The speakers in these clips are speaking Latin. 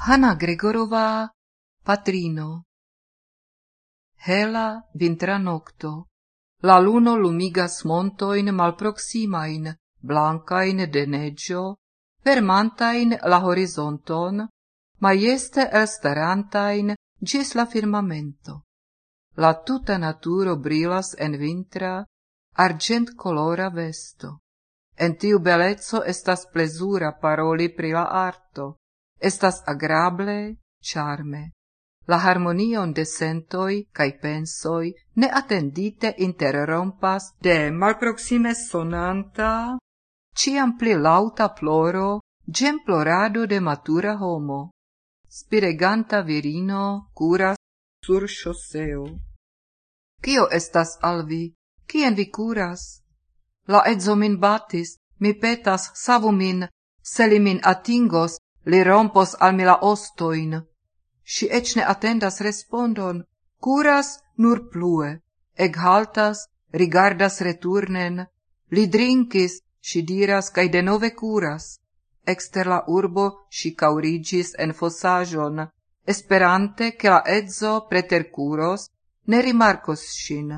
Hanna Gregorová, patrino. Hela vintra nocto. La luno lumigas montoin malproximain, blancain de neggio, permantain la horizonton, maieste elstarantain gis la firmamento. La tuta naturo brilas en vintra, argent colora vesto. En tiu belezzo estas plesura paroli pri la arto, Estas agrable, charme. La harmonion de sentoi cae pensoi ne attendite interrompas de malproxime sonanta, ciam pli lauta ploro, gem plorado de matura homo. Spireganta virino curas sur choseo. Cio estas al vi? Cien vi curas? La edzo min batis, mi petas savu min, se li min atingos, li rompos al mi la ostoin. Si ec ne attendas respondon, curas nur plue, eghaltas, rigardas returnen, li drinkis, si diras, cae denove curas. Exter la urbo si caurigis en fosajon, esperante che la ezzo pretercuros ne rimarcos sin.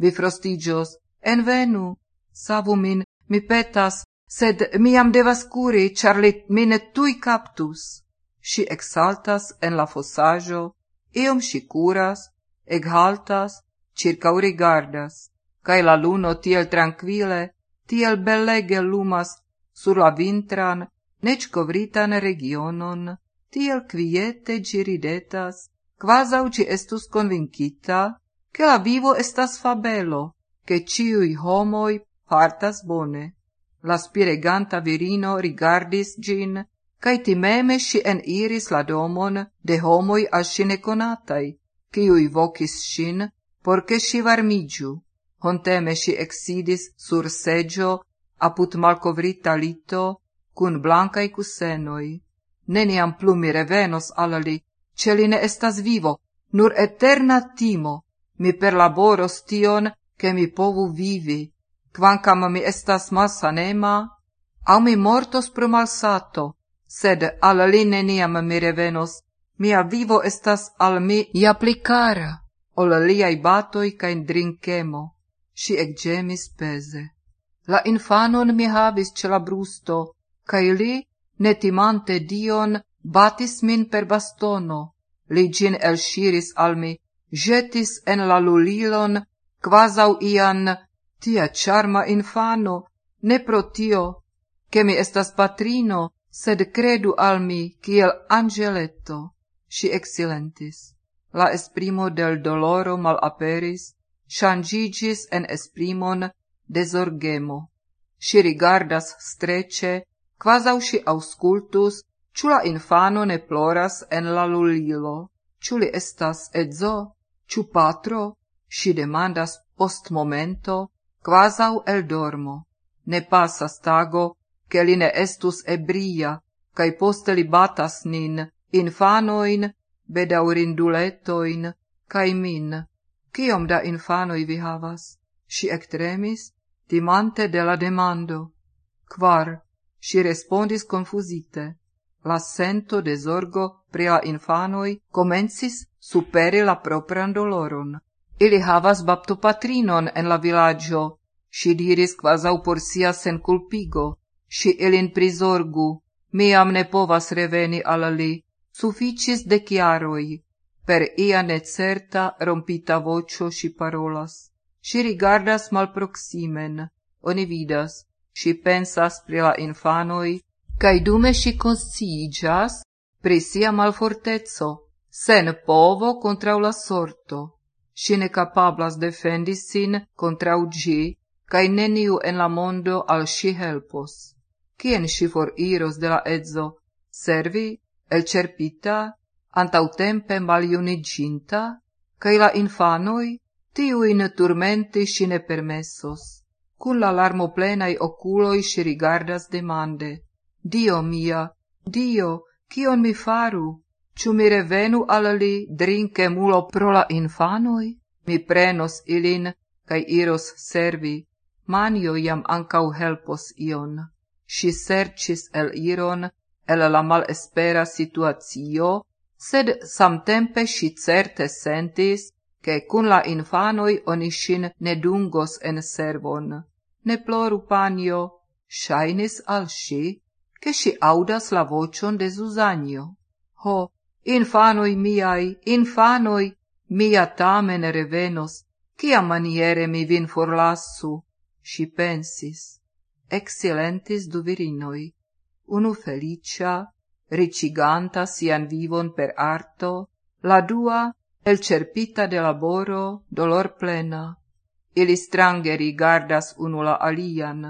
Vi frostigios, en venu, savu min, mi petas, sed miam devas curi, char li mine tui captus. Si exaltas en la fossaggio, iom si curas, eghaltas, circa rigardas, cae la luno tiel tranquille, tiel bellege lumas sur la vintran, nec covritan regionon, tiel quiete giridetas, quasau ci estus convincita, che la vivo estas fabelo, che ciui homoi partas bone. La spireganta virino rigardis gin, cae timeme si eniris la domon de homoi al si neconatai, ciui vocis sin, porce si varmigiu. Honteme si exidis sur seggio aput malcovrita lito, cun blancai cusenoi. Neniam plu mi revenos alla li, ne estas vivo, nur eterna timo, mi perlaboros tion, che mi povu vivi, quancam mi estas malsanema, au mi mortos pro malsato, sed al li neniam mi revenos, mia vivo estas al mi ia pli cara, ol liai batoi cae drinkemo. Si ecgemis pese. La infanon mi havis ce la brusto, cae li, netimante dion, batis min per bastono. Li gin elsciris al mi, jetis en la lulilon, quasau ian tia charma infano, ne pro tio, che mi estas patrino, sed credu al mi kiel angeletto, si exilentis. La esprimo del doloro malaperis, changigis en esprimon desorgemo. Si rigardas strece, quasau si auscultus, ciu la infano ne ploras en la lulilo, ciu li estas edzo, ciu patro, si demandas post momento, quasau el dormo. Ne passas tago, che li ne estus ebria, cae poste li batas nin, infanoin, bedaurinduletoin, cae min. Ciom da infanoi vi havas? Si ectremis, timante de la demando. Quar, si respondis confusite. La sento de zorgo pri la infanoi comencis superi la propran doloron. Ili havas baptopatrinon en la villaggio, Si diris quasau por sia sen culpigo, si elin prisorgu, miam ne povas reveni ala li, sufficis de chiaroi, per ia necerta rompita vocio si parolas. Si rigardas malproximen, oni vidas, si pensas pri la infanoi, cae dume si consciigas pri sia malfortezzo, sen povo contra la sorto. Si ne capablas defendi sin contrau gi, cae neniu en la mondo al si helpos. Cien si for iros de la edzo? servi, el cerpita, antautempe maliuniginta, cae la infanoi, tiuin turmenti si ne permessos. Cun la larmo plenai oculoi si rigardas demande, Dio mia, Dio, cion mi faru? Ciu mi revenu al li drinke mulo pro la infanoi? Mi prenos ilin, cae iros servi, Manio iam ancau helpos ion. Si sercis el iron, el la malespera situazio, sed samtempe si certe sentis, che cun la infanoi oni shin ne dungos en servon. Ne ploru, panio, shainis al si, che si audas la vocion de Susanio. Ho, infanoi miai, infanoi, mia tamen revenos, cia maniere mi vin forlassu, si pensis, Excellentis du virinoi, unu felicia, riciganta sian vivon per arto, la dua, el cerpita de laboro, dolor plena. Ili strange rigardas unu la alian,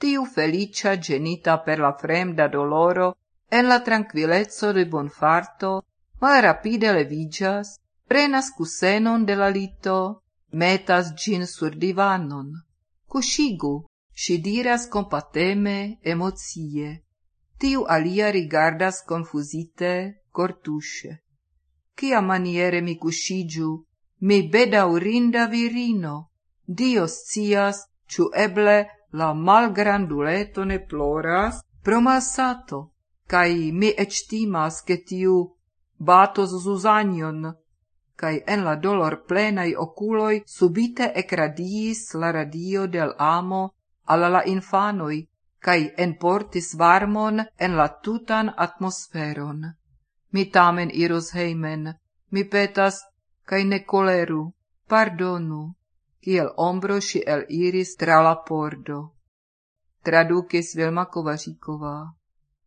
tiu felicia genita per la fremda doloro, en la tranquillezzo de bonfarto, mal rapide levigas, prenas cusenon de la lito, metas gin sur divanon cuscigu, si diras compateme, emozie. Tiu alia rigardas confusite, cortusce. Cia maniere mi cuscigiu, mi bedaurinda virino, dios cias, ciu eble la malgranduleto ne ploras pro malsato, cae mi ectimas che tiu batos Susannion cae en la dolor plenai oculoi subite ecradiis la radio del amo alla la infanoi, cae enportis varmon en la tutan atmosferon. Mi tamen iros heimen, mi petas, cae ne coleru, pardonu, kiel ombro si el iris tra la pordo. Traducis Vilma Kovaříková.